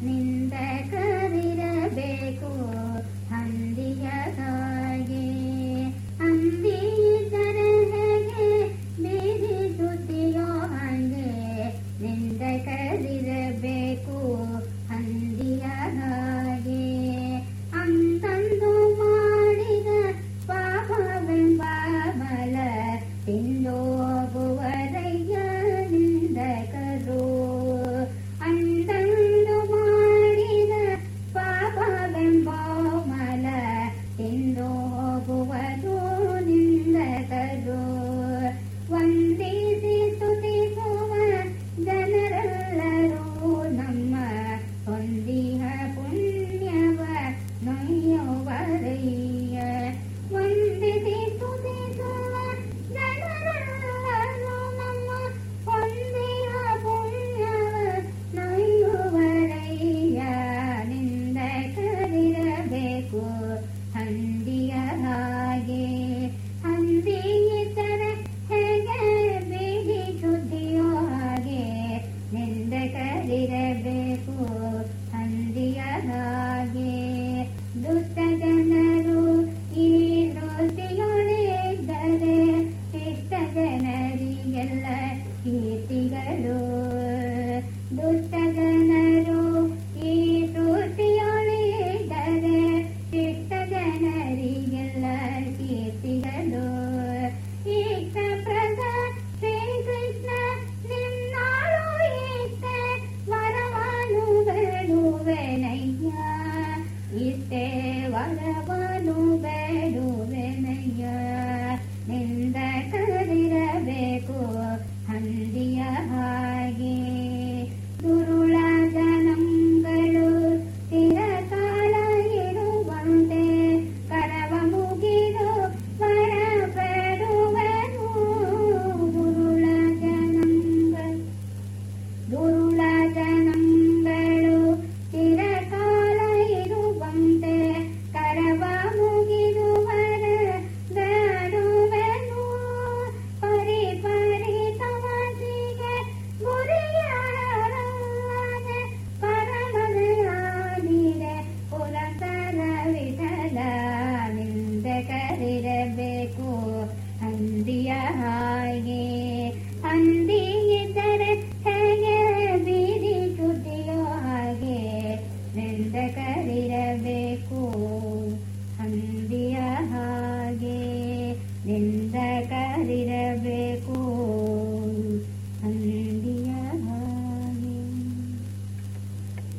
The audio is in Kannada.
明白的 ತೊರೆದಿರಬೇಕು ಹಂದಿಯ ಹಾಗೆ ದುಷ್ಟ ಜನರು ಈ ದೃಷ್ಟಿಯೊಳಿದ್ದರೆ ಇಷ್ಟ ಜನರಿಗೆಲ್ಲ ಕೀರ್ತಿಗಳು. ದುಷ್ಟ ಜನರು ಈ ನೋತಿಯೊಳಿದ್ದರೆ ಇಷ್ಟ ಜನರಿಗೆಲ್ಲ ಕೀರ್ತಿಗಳು. ಇಷ್ಟೇ ಒಳವನು ಬೇಡುವೆನಯ್ಯ